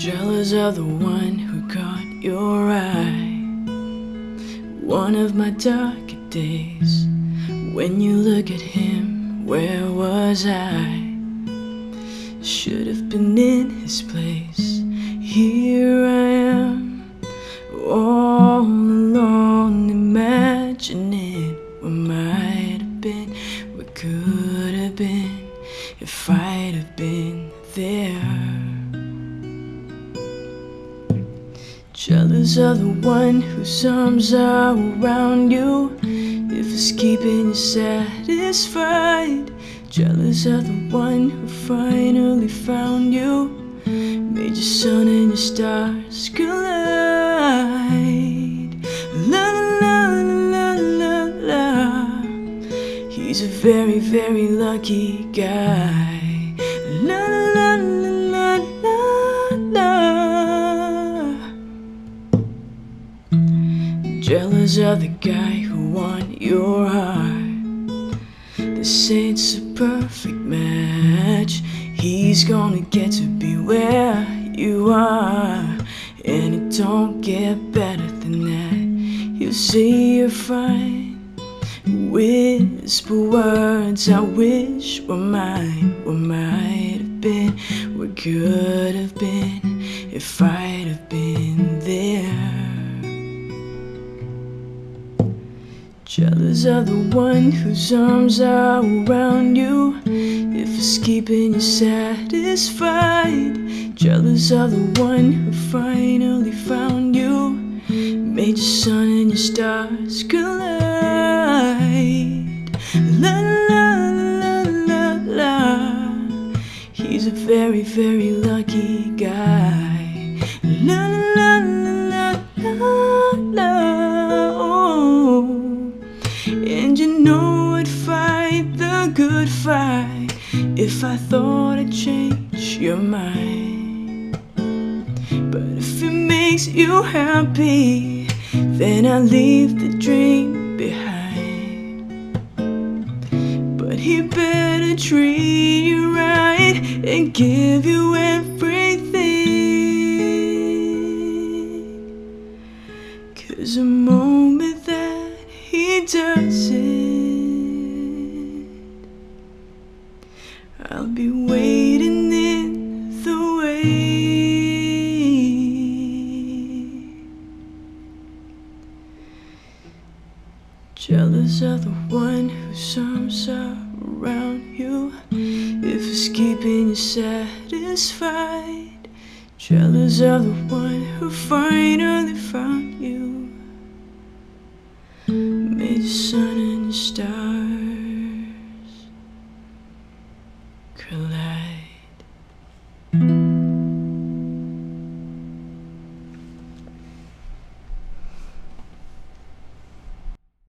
Jealous of the one who caught your eye. One of my darker days. When you look at him, where was I? Should have been in his place. Here I am, all Jealous of the one whose arms are around you, if it's keeping you satisfied. Jealous of the one who finally found you, made your sun and your stars collide. La la la la la la. He's a very, very lucky guy. La la Jealous of the guy who won your heart. This ain't a perfect match. He's gonna get to be where you are, and it don't get better than that. He'll say you're fine, whisper words I wish were mine. What might have been, what could have been, if I'd have been there. Jealous of the one whose arms are around you, if it's keeping you satisfied. Jealous of the one who finally found you, made your sun and your stars collide. La la la la la. He's a very, very lucky guy. Know I'd fight the good fight if I thought I'd change your mind. But if it makes you happy, then I'll leave the dream behind. But he better treat you right and give you everything. Cause the moment that he does it, I'll be waiting in the way. Jealous of the one who arms are around you, if it's keeping you satisfied. Jealous of the one who finally found you. Made the sun and the stars